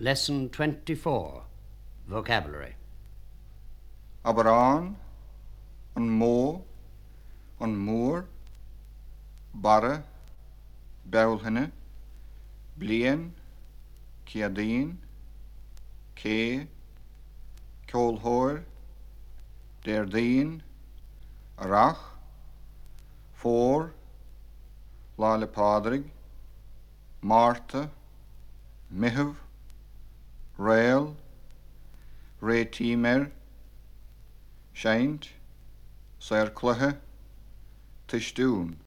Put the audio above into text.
Lesson 24 Vocabulary. Abrán, an mó, an mór, bare, Bealtaine, blian, Céadaoin, cé, ceolthóir, Déardaoin, arach, fór, Lá Fhéile Pádraig, Marta, Meitheamh, réal, rétíméir, seinint, séir cluthe, tuisún.